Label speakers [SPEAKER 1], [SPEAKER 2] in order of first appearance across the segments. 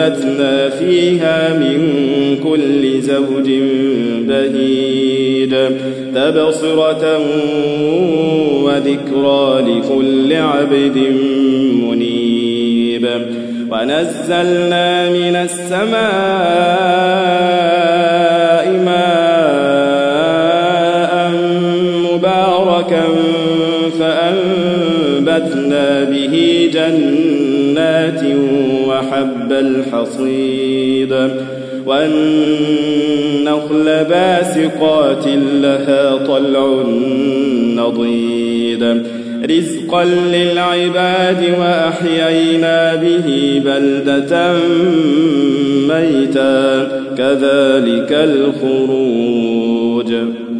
[SPEAKER 1] وأنبتنا فيها من كل زوج بهيد تبصرة وذكرى لكل عبد منيب. ونزلنا من السماء وحب الحصيد والنخل باسقات لها طلع نضيد. رزقا للعباد وأحيينا به بلدة ميتا. كذلك الخروج.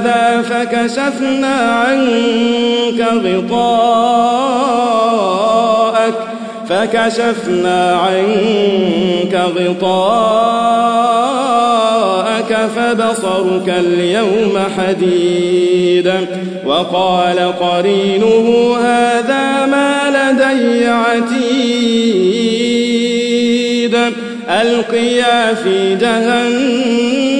[SPEAKER 1] هذا فكشفنا عنك غطاءك فكشفنا عنك غطاءك فبصرك اليوم حديد. وقال قرينه هذا ما لدي عتيد ألقيا في جهنم.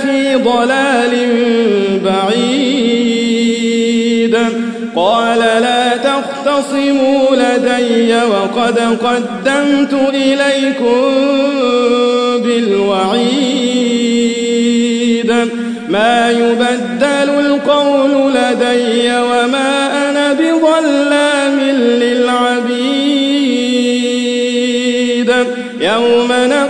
[SPEAKER 1] كان في ضلال بعيد. قال لا تختصموا لدي وقد قدمت إليكم بالوعيد. ما يبدل القول لدي وما أنا بظلام للعبيد. يوم نقول